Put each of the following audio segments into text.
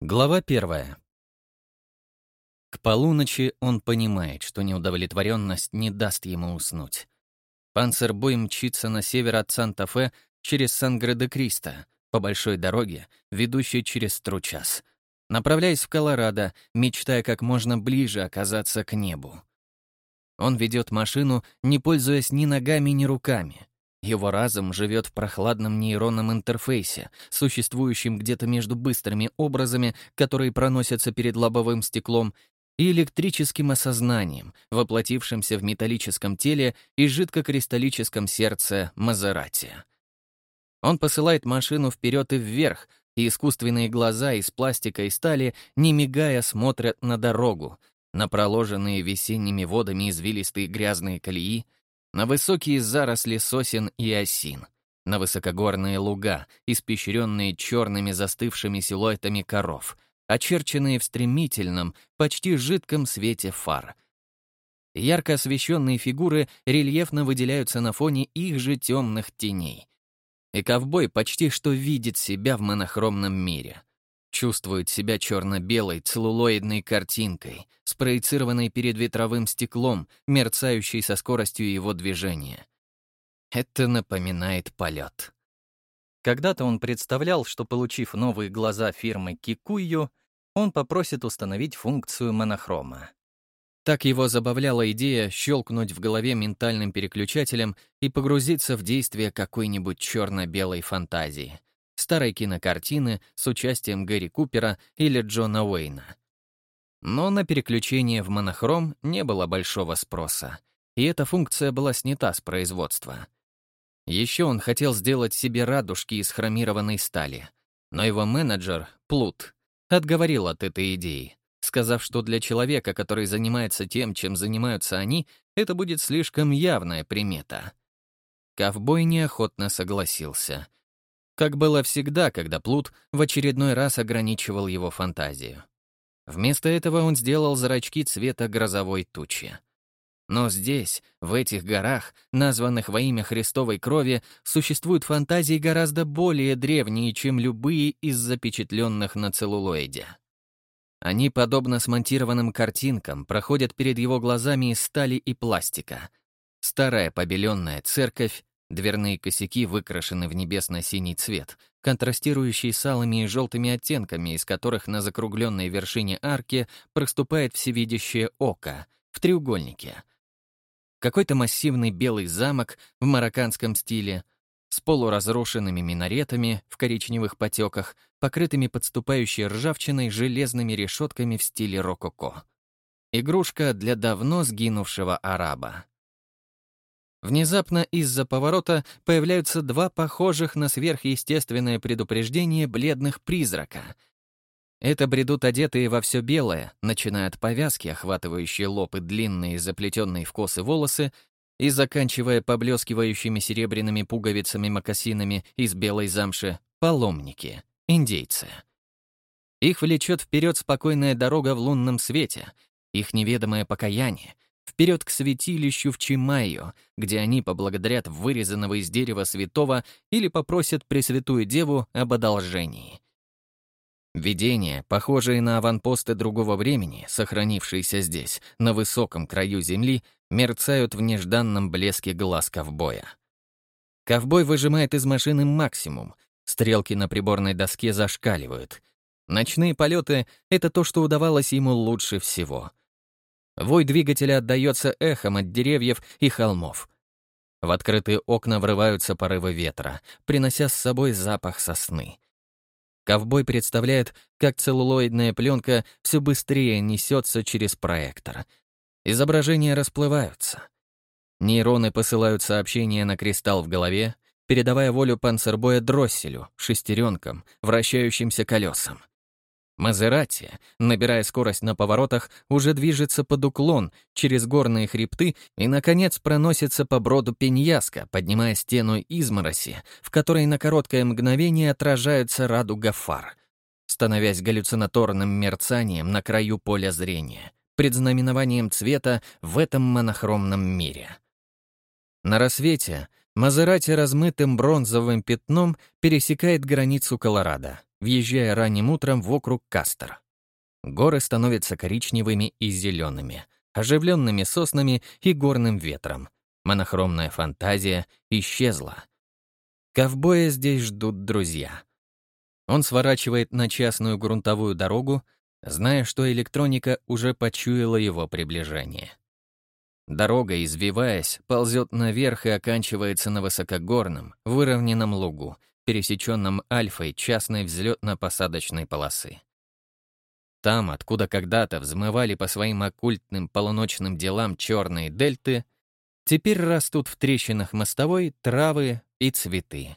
Глава первая. К полуночи он понимает, что неудовлетворенность не даст ему уснуть. Панцербой мчится на север от Санта-Фе через Сан-Гре-де-Кристо, по большой дороге, ведущей через Тручас, направляясь в Колорадо, мечтая как можно ближе оказаться к небу. Он ведет машину, не пользуясь ни ногами, ни руками. Его разум живет в прохладном нейронном интерфейсе, существующем где-то между быстрыми образами, которые проносятся перед лобовым стеклом, и электрическим осознанием, воплотившимся в металлическом теле и жидкокристаллическом сердце Мазерати. Он посылает машину вперед и вверх, и искусственные глаза из пластика и стали, не мигая, смотрят на дорогу, на проложенные весенними водами извилистые грязные колеи, на высокие заросли сосен и осин, на высокогорные луга, испещренные черными застывшими силуэтами коров, очерченные в стремительном, почти жидком свете фар. Ярко освещенные фигуры рельефно выделяются на фоне их же темных теней. И ковбой почти что видит себя в монохромном мире — Чувствует себя черно-белой целлулоидной картинкой, спроецированной перед ветровым стеклом, мерцающей со скоростью его движения. Это напоминает полет. Когда-то он представлял, что, получив новые глаза фирмы Кикую, он попросит установить функцию монохрома. Так его забавляла идея щелкнуть в голове ментальным переключателем и погрузиться в действие какой-нибудь черно-белой фантазии старой кинокартины с участием Гэри Купера или Джона Уэйна. Но на переключение в монохром не было большого спроса, и эта функция была снята с производства. Еще он хотел сделать себе радужки из хромированной стали, но его менеджер, Плут, отговорил от этой идеи, сказав, что для человека, который занимается тем, чем занимаются они, это будет слишком явная примета. Ковбой неохотно согласился — как было всегда, когда Плут в очередной раз ограничивал его фантазию. Вместо этого он сделал зрачки цвета грозовой тучи. Но здесь, в этих горах, названных во имя Христовой крови, существуют фантазии гораздо более древние, чем любые из запечатленных на целлулоиде. Они, подобно смонтированным картинкам, проходят перед его глазами из стали и пластика. Старая побеленная церковь, Дверные косяки выкрашены в небесно-синий цвет, контрастирующий с алыми и желтыми оттенками, из которых на закругленной вершине арки проступает всевидящее око в треугольнике. Какой-то массивный белый замок в марокканском стиле с полуразрушенными минаретами в коричневых потеках, покрытыми подступающей ржавчиной железными решетками в стиле рококо. Игрушка для давно сгинувшего араба. Внезапно из-за поворота появляются два похожих на сверхъестественное предупреждение бледных призрака. Это бредут одетые во все белое, начиная от повязки, охватывающей лоб и длинные, заплетенные в косы волосы, и заканчивая поблескивающими серебряными пуговицами-мокасинами из белой замши, паломники, индейцы. Их влечет вперед спокойная дорога в лунном свете, их неведомое покаяние — вперед к святилищу в Чимайо, где они поблагодарят вырезанного из дерева святого или попросят Пресвятую Деву об одолжении. Видения, похожие на аванпосты другого времени, сохранившиеся здесь, на высоком краю земли, мерцают в нежданном блеске глаз ковбоя. Ковбой выжимает из машины максимум, стрелки на приборной доске зашкаливают. Ночные полеты — это то, что удавалось ему лучше всего — Вой двигателя отдается эхом от деревьев и холмов. В открытые окна врываются порывы ветра, принося с собой запах сосны. Ковбой представляет, как целлулоидная пленка все быстрее несется через проектор. Изображения расплываются. Нейроны посылают сообщения на кристалл в голове, передавая волю панцербоя дросселю, шестеренкам, вращающимся колесам. Мазерати, набирая скорость на поворотах, уже движется под уклон, через горные хребты и, наконец, проносится по броду Пеньяска, поднимая стену измороси, в которой на короткое мгновение отражается радуга фар, становясь галлюцинаторным мерцанием на краю поля зрения, предзнаменованием цвета в этом монохромном мире. На рассвете Мазерати размытым бронзовым пятном пересекает границу Колорадо въезжая ранним утром в округ Кастер. Горы становятся коричневыми и зелеными, оживленными соснами и горным ветром. Монохромная фантазия исчезла. Ковбоя здесь ждут друзья. Он сворачивает на частную грунтовую дорогу, зная, что электроника уже почуяла его приближение. Дорога, извиваясь, ползет наверх и оканчивается на высокогорном, выровненном лугу, пересеченном альфой частной взлетно-посадочной полосы. Там, откуда когда-то взмывали по своим оккультным полуночным делам черные дельты, теперь растут в трещинах мостовой травы и цветы.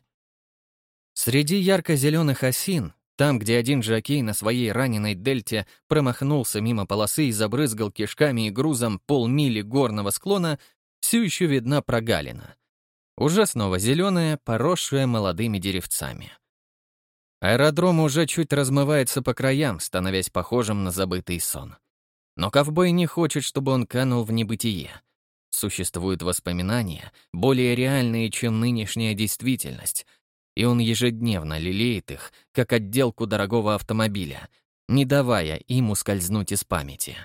Среди ярко-зеленых осин, там, где один жокей на своей раненой дельте промахнулся мимо полосы и забрызгал кишками и грузом полмили горного склона, все еще видна прогалина. Уже снова зеленая, поросшая молодыми деревцами. Аэродром уже чуть размывается по краям, становясь похожим на забытый сон. Но ковбой не хочет, чтобы он канул в небытие. Существуют воспоминания, более реальные, чем нынешняя действительность, и он ежедневно лелеет их, как отделку дорогого автомобиля, не давая им ускользнуть из памяти.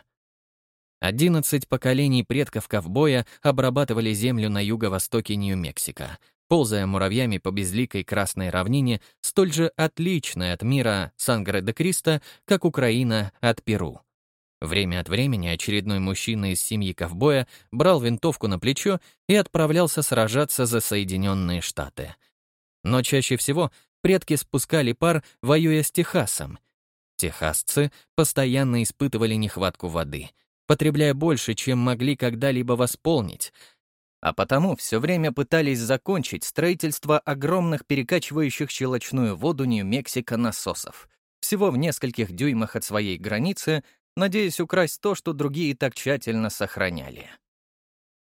Одиннадцать поколений предков ковбоя обрабатывали землю на юго-востоке Нью-Мексико, ползая муравьями по безликой красной равнине, столь же отличной от мира Сангре-де-Кристо, как Украина от Перу. Время от времени очередной мужчина из семьи ковбоя брал винтовку на плечо и отправлялся сражаться за Соединенные Штаты. Но чаще всего предки спускали пар, воюя с Техасом. Техасцы постоянно испытывали нехватку воды, потребляя больше, чем могли когда-либо восполнить — а потому все время пытались закончить строительство огромных перекачивающих щелочную воду Нью-Мексико насосов, всего в нескольких дюймах от своей границы, надеясь украсть то, что другие так тщательно сохраняли.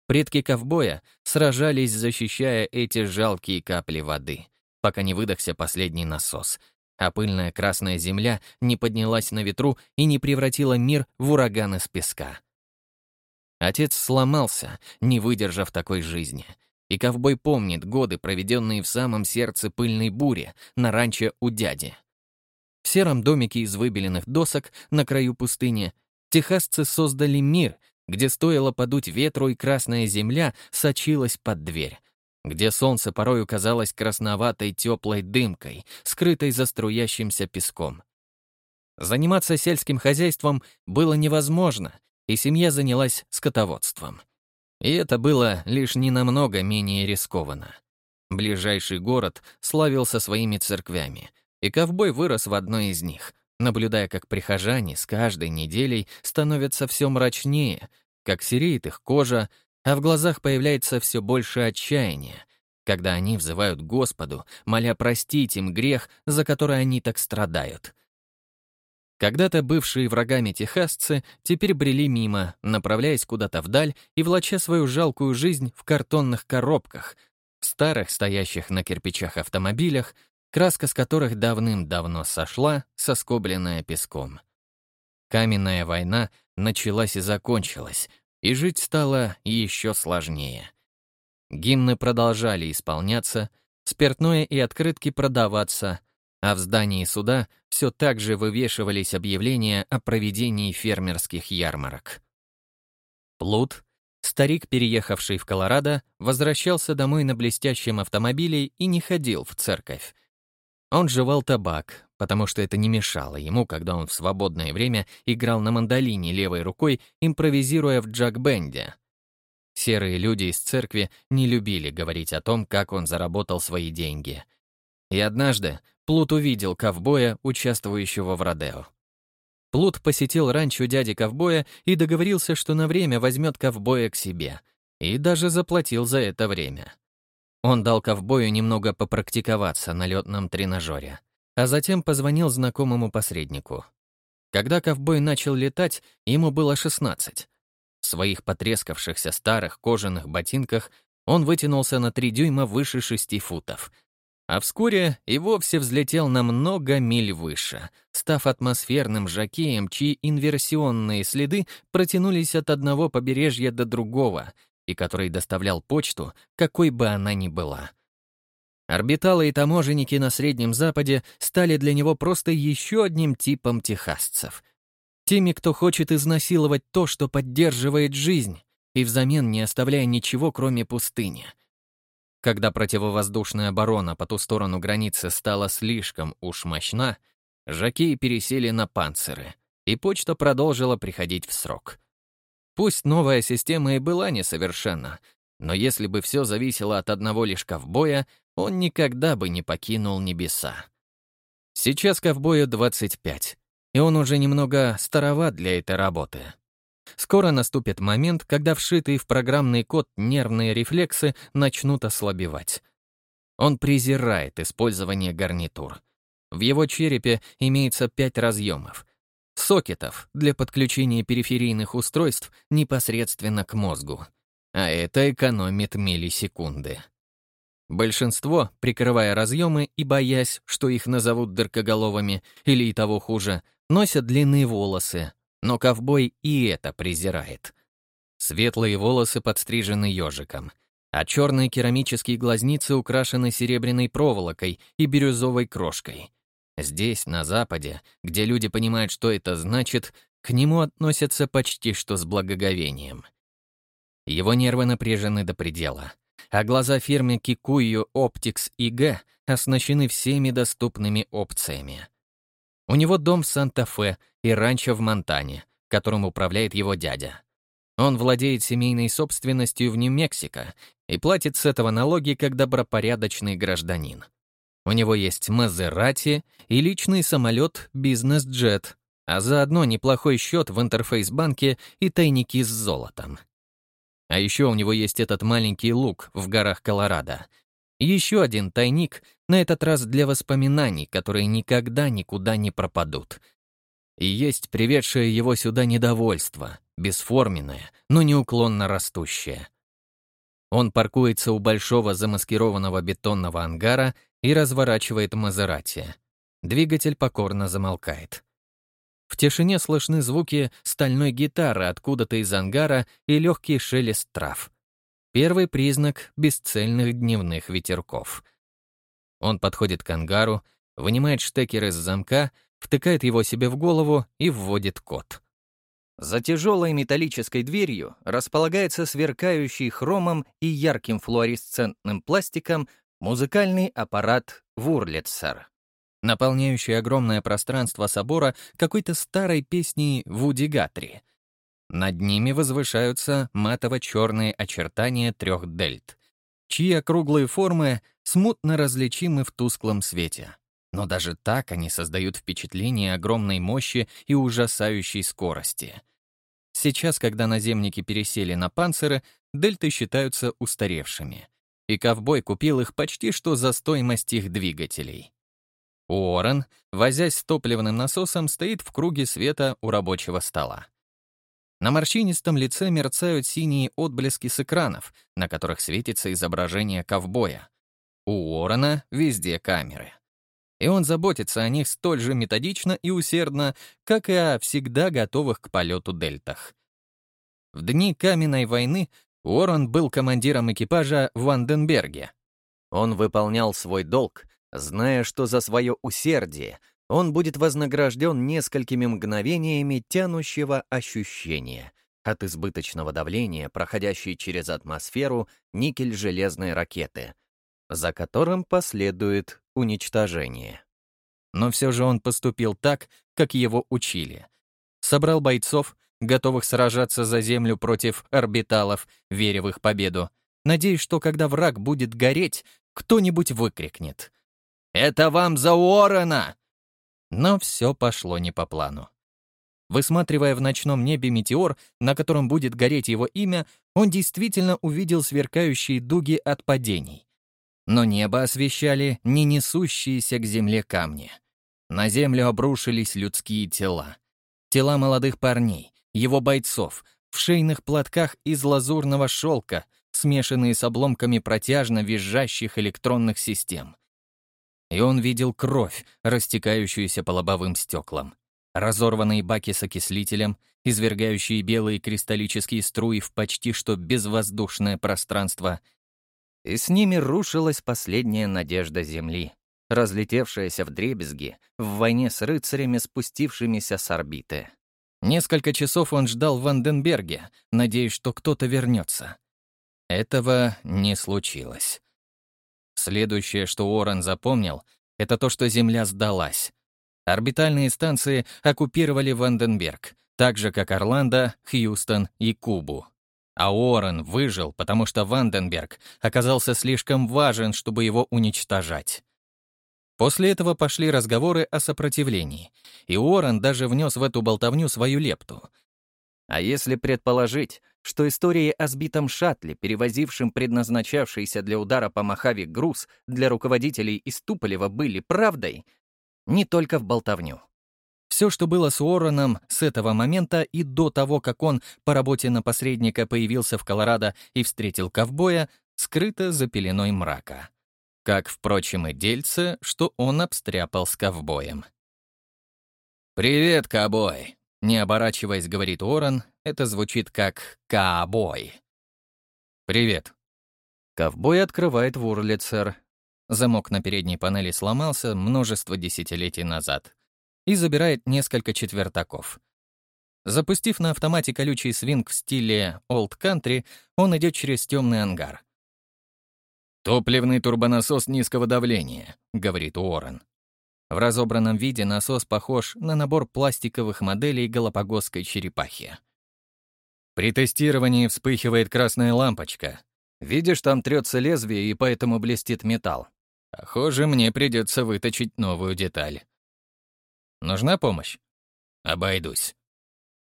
Предки ковбоя сражались, защищая эти жалкие капли воды, пока не выдохся последний насос, а пыльная красная земля не поднялась на ветру и не превратила мир в ураган из песка. Отец сломался, не выдержав такой жизни. И ковбой помнит годы, проведенные в самом сердце пыльной бури, на ранчо у дяди. В сером домике из выбеленных досок на краю пустыни техасцы создали мир, где стоило подуть ветру, и красная земля сочилась под дверь, где солнце порою казалось красноватой теплой дымкой, скрытой за струящимся песком. Заниматься сельским хозяйством было невозможно — и семья занялась скотоводством. И это было лишь ненамного менее рискованно. Ближайший город славился своими церквями, и ковбой вырос в одной из них, наблюдая, как прихожане с каждой неделей становятся все мрачнее, как сереет их кожа, а в глазах появляется все больше отчаяния, когда они взывают Господу, моля простить им грех, за который они так страдают — когда-то бывшие врагами техасцы теперь брели мимо, направляясь куда-то вдаль и влача свою жалкую жизнь в картонных коробках, в старых, стоящих на кирпичах автомобилях, краска с которых давным-давно сошла, соскобленная песком. Каменная война началась и закончилась, и жить стало еще сложнее. Гимны продолжали исполняться, спиртное и открытки продаваться, а в здании суда все так же вывешивались объявления о проведении фермерских ярмарок. Плут, старик, переехавший в Колорадо, возвращался домой на блестящем автомобиле и не ходил в церковь. Он жевал табак, потому что это не мешало ему, когда он в свободное время играл на мандолине левой рукой, импровизируя в джаг-бенде. Серые люди из церкви не любили говорить о том, как он заработал свои деньги. И однажды Плут увидел ковбоя, участвующего в Родео. Плут посетил ранчо дяди ковбоя и договорился, что на время возьмет ковбоя к себе, и даже заплатил за это время. Он дал ковбою немного попрактиковаться на летном тренажере, а затем позвонил знакомому посреднику. Когда ковбой начал летать, ему было 16. В своих потрескавшихся старых кожаных ботинках он вытянулся на 3 дюйма выше 6 футов — а вскоре и вовсе взлетел на много миль выше, став атмосферным жакеем, чьи инверсионные следы протянулись от одного побережья до другого, и который доставлял почту, какой бы она ни была. Орбиталы и таможенники на Среднем Западе стали для него просто еще одним типом техасцев. Теми, кто хочет изнасиловать то, что поддерживает жизнь, и взамен не оставляя ничего, кроме пустыни. Когда противовоздушная оборона по ту сторону границы стала слишком уж мощна, жаки пересели на панциры, и почта продолжила приходить в срок. Пусть новая система и была несовершенна, но если бы все зависело от одного лишь ковбоя, он никогда бы не покинул небеса. Сейчас ковбою 25, и он уже немного староват для этой работы. Скоро наступит момент, когда вшитые в программный код нервные рефлексы начнут ослабевать. Он презирает использование гарнитур. В его черепе имеется пять разъемов. Сокетов для подключения периферийных устройств непосредственно к мозгу. А это экономит миллисекунды. Большинство, прикрывая разъемы и боясь, что их назовут дыркоголовыми или и того хуже, носят длинные волосы, но ковбой и это презирает. Светлые волосы подстрижены ежиком, а черные керамические глазницы украшены серебряной проволокой и бирюзовой крошкой. Здесь, на Западе, где люди понимают, что это значит, к нему относятся почти что с благоговением. Его нервы напряжены до предела — а глаза фирмы Kikuyu Optics IG оснащены всеми доступными опциями. У него дом в Санта-Фе и ранчо в Монтане, которым управляет его дядя. Он владеет семейной собственностью в Нью-Мексико и платит с этого налоги как добропорядочный гражданин. У него есть Мазерати и личный самолет «Бизнес-джет», а заодно неплохой счет в интерфейс-банке и тайники с золотом. А еще у него есть этот маленький луг в горах Колорадо. Еще один тайник, на этот раз для воспоминаний, которые никогда никуда не пропадут. И есть приведшее его сюда недовольство, бесформенное, но неуклонно растущее. Он паркуется у большого замаскированного бетонного ангара и разворачивает Мазерати. Двигатель покорно замолкает. В тишине слышны звуки стальной гитары откуда-то из ангара и легкий шелест трав. Первый признак бесцельных дневных ветерков. Он подходит к ангару, вынимает штекер из замка, втыкает его себе в голову и вводит код. За тяжелой металлической дверью располагается сверкающий хромом и ярким флуоресцентным пластиком музыкальный аппарат «Вурлицер» наполняющий огромное пространство собора какой-то старой песней Вуди Гатри. Над ними возвышаются матово-черные очертания трех дельт, чьи округлые формы смутно различимы в тусклом свете. Но даже так они создают впечатление огромной мощи и ужасающей скорости. Сейчас, когда наземники пересели на панциры, дельты считаются устаревшими. И ковбой купил их почти что за стоимость их двигателей. Уоррен, возясь с топливным насосом, стоит в круге света у рабочего стола. На морщинистом лице мерцают синие отблески с экранов, на которых светится изображение ковбоя. У Уоррена везде камеры. И он заботится о них столь же методично и усердно, как и о всегда готовых к полету дельтах. В дни Каменной войны Уоррен был командиром экипажа в Ванденберге. Он выполнял свой долг, зная, что за свое усердие он будет вознагражден несколькими мгновениями тянущего ощущения от избыточного давления, проходящей через атмосферу никель-железной ракеты, за которым последует уничтожение. Но все же он поступил так, как его учили. Собрал бойцов, готовых сражаться за Землю против орбиталов, веря в их победу, надеясь, что когда враг будет гореть, кто-нибудь выкрикнет «Это вам за Уоррена!» Но все пошло не по плану. Высматривая в ночном небе метеор, на котором будет гореть его имя, он действительно увидел сверкающие дуги от падений. Но небо освещали не несущиеся к земле камни. На землю обрушились людские тела. Тела молодых парней, его бойцов, в шейных платках из лазурного шелка, смешанные с обломками протяжно визжащих электронных систем и он видел кровь, растекающуюся по лобовым стеклам, разорванные баки с окислителем, извергающие белые кристаллические струи в почти что безвоздушное пространство. И с ними рушилась последняя надежда Земли, разлетевшаяся в дребезги в войне с рыцарями, спустившимися с орбиты. Несколько часов он ждал в Ванденберге, надеясь, что кто-то вернется. Этого не случилось. Следующее, что Уоррен запомнил, это то, что Земля сдалась. Орбитальные станции оккупировали Ванденберг, так же, как Орландо, Хьюстон и Кубу. А Уоррен выжил, потому что Ванденберг оказался слишком важен, чтобы его уничтожать. После этого пошли разговоры о сопротивлении, и Уоррен даже внес в эту болтовню свою лепту. А если предположить, что истории о сбитом шаттле, перевозившем предназначавшийся для удара по Мохаве груз, для руководителей из Туполева были правдой, не только в болтовню. Все, что было с Уорреном с этого момента и до того, как он по работе на посредника появился в Колорадо и встретил ковбоя, скрыто за пеленой мрака. Как, впрочем, и дельце, что он обстряпал с ковбоем. «Привет, ковбой!» — не оборачиваясь, говорит Уоррен. Это звучит как «ковбой». «Привет». Ковбой открывает Вурлицер. Замок на передней панели сломался множество десятилетий назад и забирает несколько четвертаков. Запустив на автомате колючий свинг в стиле Old Country, он идет через темный ангар. «Топливный турбонасос низкого давления», — говорит Уоррен. В разобранном виде насос похож на набор пластиковых моделей галапагосской черепахи. При тестировании вспыхивает красная лампочка. Видишь, там трется лезвие, и поэтому блестит металл. Похоже, мне придется выточить новую деталь. Нужна помощь? Обойдусь.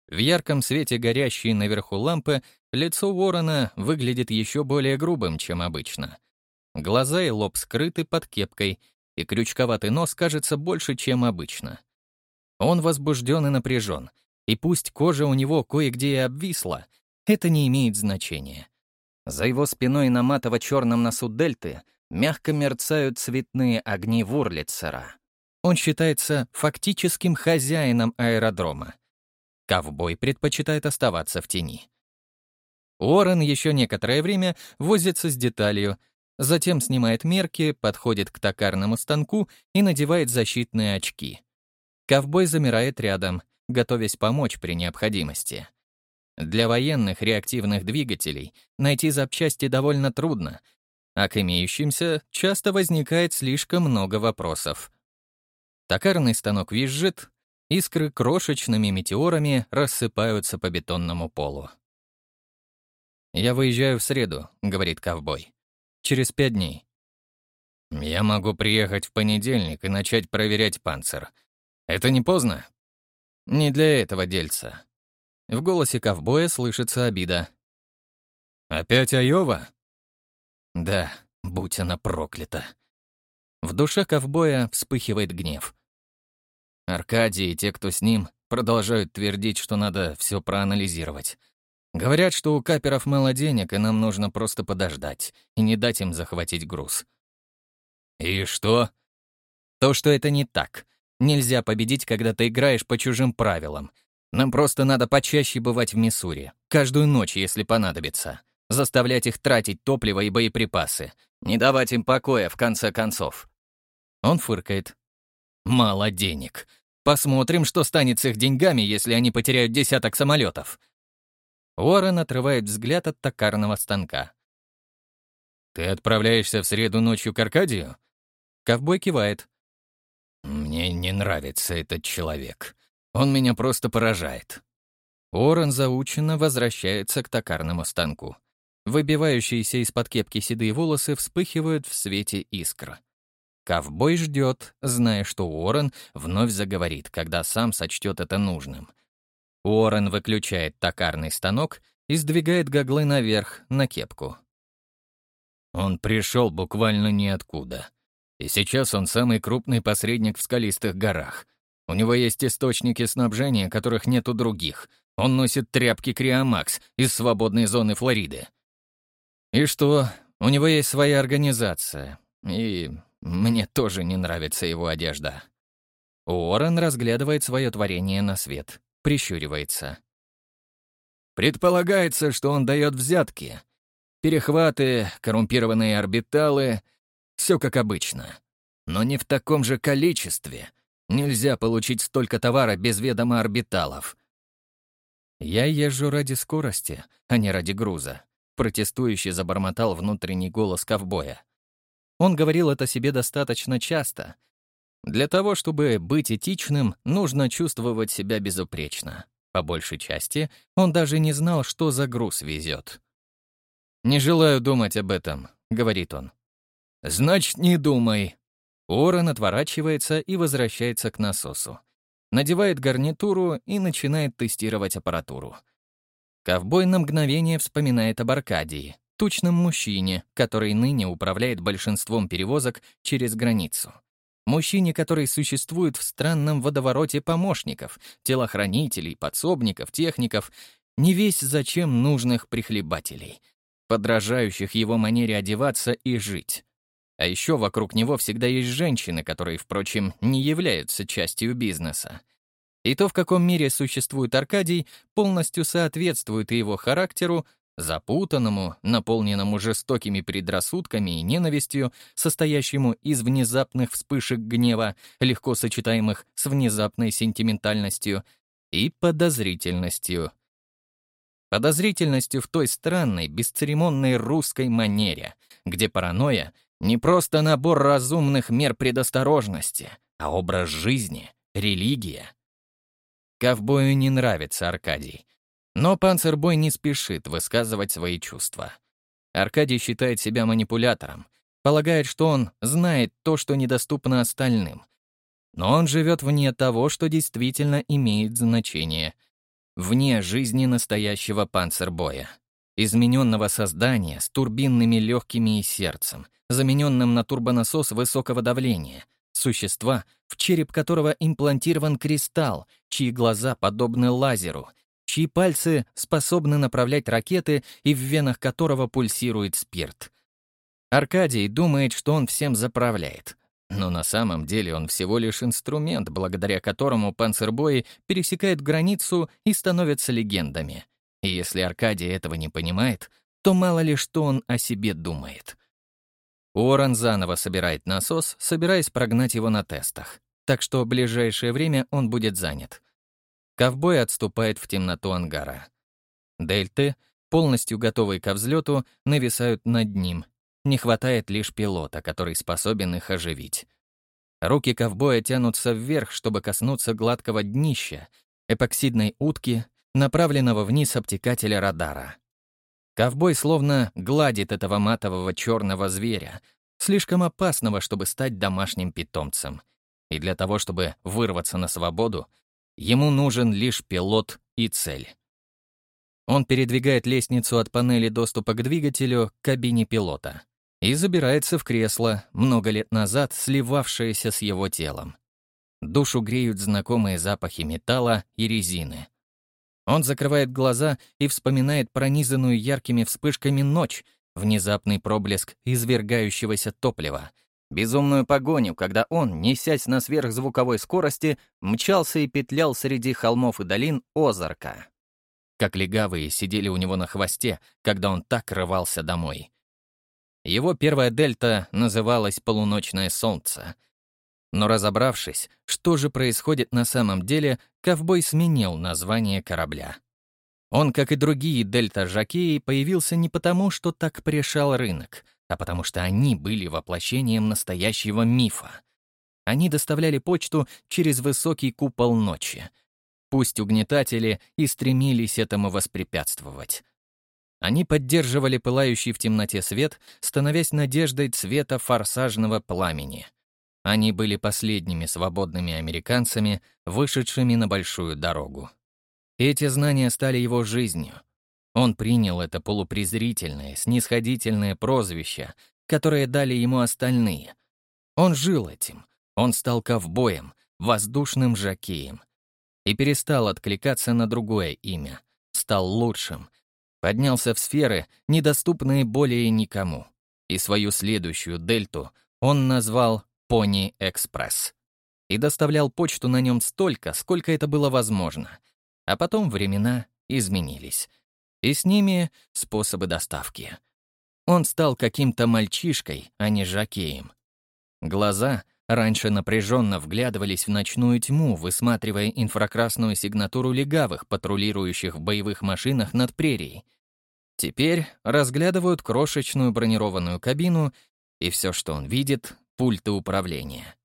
В ярком свете горящей наверху лампы лицо ворона выглядит еще более грубым, чем обычно. Глаза и лоб скрыты под кепкой, и крючковатый нос кажется больше, чем обычно. Он возбужден и напряжен, и пусть кожа у него кое-где и обвисла, это не имеет значения. За его спиной на матово-черном носу дельты мягко мерцают цветные огни Вурлицера. Он считается фактическим хозяином аэродрома. Ковбой предпочитает оставаться в тени. Уоррен еще некоторое время возится с деталью, Затем снимает мерки, подходит к токарному станку и надевает защитные очки. Ковбой замирает рядом, готовясь помочь при необходимости. Для военных реактивных двигателей найти запчасти довольно трудно, а к имеющимся часто возникает слишком много вопросов. Токарный станок визжит, искры крошечными метеорами рассыпаются по бетонному полу. «Я выезжаю в среду», — говорит ковбой. Через пять дней. Я могу приехать в понедельник и начать проверять панцир. Это не поздно? Не для этого дельца. В голосе ковбоя слышится обида. «Опять Айова?» «Да, будь она проклята». В душе ковбоя вспыхивает гнев. Аркадий и те, кто с ним, продолжают твердить, что надо все проанализировать. Говорят, что у каперов мало денег, и нам нужно просто подождать и не дать им захватить груз. И что? То, что это не так. Нельзя победить, когда ты играешь по чужим правилам. Нам просто надо почаще бывать в Миссури. Каждую ночь, если понадобится. Заставлять их тратить топливо и боеприпасы. Не давать им покоя, в конце концов. Он фыркает. Мало денег. Посмотрим, что станет с их деньгами, если они потеряют десяток самолетов. Уоррен отрывает взгляд от токарного станка. «Ты отправляешься в среду ночью к Аркадию?» Ковбой кивает. «Мне не нравится этот человек. Он меня просто поражает». Уоррен заученно возвращается к токарному станку. Выбивающиеся из-под кепки седые волосы вспыхивают в свете искр. Ковбой ждет, зная, что Уоррен вновь заговорит, когда сам сочтет это нужным. Уоррен выключает токарный станок и сдвигает гоглы наверх, на кепку. Он пришел буквально ниоткуда. И сейчас он самый крупный посредник в скалистых горах. У него есть источники снабжения, которых нет у других. Он носит тряпки Криомакс из свободной зоны Флориды. И что, у него есть своя организация. И мне тоже не нравится его одежда. Уоррен разглядывает свое творение на свет прищуривается. Предполагается, что он дает взятки. Перехваты, коррумпированные орбиталы — все как обычно. Но не в таком же количестве. Нельзя получить столько товара без ведома орбиталов. «Я езжу ради скорости, а не ради груза», — протестующий забормотал внутренний голос ковбоя. Он говорил это себе достаточно часто. Для того, чтобы быть этичным, нужно чувствовать себя безупречно. По большей части, он даже не знал, что за груз везет. «Не желаю думать об этом», — говорит он. «Значит, не думай». Уоррен отворачивается и возвращается к насосу. Надевает гарнитуру и начинает тестировать аппаратуру. Ковбой на мгновение вспоминает об Аркадии, тучном мужчине, который ныне управляет большинством перевозок через границу. Мужчине, который существует в странном водовороте помощников, телохранителей, подсобников, техников, не весь зачем нужных прихлебателей, подражающих его манере одеваться и жить. А еще вокруг него всегда есть женщины, которые, впрочем, не являются частью бизнеса. И то, в каком мире существует Аркадий, полностью соответствует его характеру, запутанному, наполненному жестокими предрассудками и ненавистью, состоящему из внезапных вспышек гнева, легко сочетаемых с внезапной сентиментальностью и подозрительностью. Подозрительностью в той странной, бесцеремонной русской манере, где паранойя — не просто набор разумных мер предосторожности, а образ жизни, религия. Ковбою не нравится Аркадий, но панцербой не спешит высказывать свои чувства. Аркадий считает себя манипулятором, полагает, что он знает то, что недоступно остальным. Но он живет вне того, что действительно имеет значение. Вне жизни настоящего панцербоя. Измененного создания с турбинными легкими и сердцем, замененным на турбонасос высокого давления. Существа, в череп которого имплантирован кристалл, чьи глаза подобны лазеру, чьи пальцы способны направлять ракеты и в венах которого пульсирует спирт. Аркадий думает, что он всем заправляет. Но на самом деле он всего лишь инструмент, благодаря которому панцербои пересекают границу и становятся легендами. И если Аркадий этого не понимает, то мало ли что он о себе думает. Уоррен заново собирает насос, собираясь прогнать его на тестах. Так что в ближайшее время он будет занят. Ковбой отступает в темноту ангара. Дельты, полностью готовые ко взлету, нависают над ним. Не хватает лишь пилота, который способен их оживить. Руки ковбоя тянутся вверх, чтобы коснуться гладкого днища, эпоксидной утки, направленного вниз обтекателя радара. Ковбой словно гладит этого матового черного зверя, слишком опасного, чтобы стать домашним питомцем. И для того, чтобы вырваться на свободу, Ему нужен лишь пилот и цель. Он передвигает лестницу от панели доступа к двигателю к кабине пилота и забирается в кресло, много лет назад сливавшееся с его телом. Душу греют знакомые запахи металла и резины. Он закрывает глаза и вспоминает пронизанную яркими вспышками ночь, внезапный проблеск извергающегося топлива — Безумную погоню, когда он, несясь на сверхзвуковой скорости, мчался и петлял среди холмов и долин Озарка. Как легавые сидели у него на хвосте, когда он так рывался домой. Его первая дельта называлась «Полуночное солнце». Но разобравшись, что же происходит на самом деле, ковбой сменил название корабля. Он, как и другие дельта-жакеи, появился не потому, что так пришел рынок — а потому что они были воплощением настоящего мифа. Они доставляли почту через высокий купол ночи. Пусть угнетатели и стремились этому воспрепятствовать. Они поддерживали пылающий в темноте свет, становясь надеждой цвета форсажного пламени. Они были последними свободными американцами, вышедшими на большую дорогу. Эти знания стали его жизнью — он принял это полупрезрительное, снисходительное прозвище, которое дали ему остальные. Он жил этим. Он стал ковбоем, воздушным жакеем. И перестал откликаться на другое имя. Стал лучшим. Поднялся в сферы, недоступные более никому. И свою следующую дельту он назвал «Пони Экспресс». И доставлял почту на нем столько, сколько это было возможно. А потом времена изменились и с ними способы доставки. Он стал каким-то мальчишкой, а не жакеем. Глаза раньше напряженно вглядывались в ночную тьму, высматривая инфракрасную сигнатуру легавых, патрулирующих в боевых машинах над прерией. Теперь разглядывают крошечную бронированную кабину, и все, что он видит — пульты управления.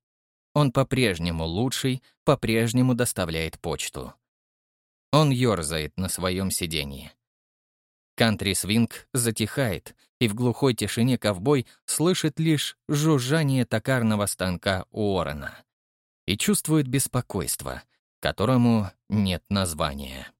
Он по-прежнему лучший, по-прежнему доставляет почту. Он ёрзает на своем сиденье. Кантри-свинг затихает, и в глухой тишине ковбой слышит лишь жужжание токарного станка Уоррена и чувствует беспокойство, которому нет названия.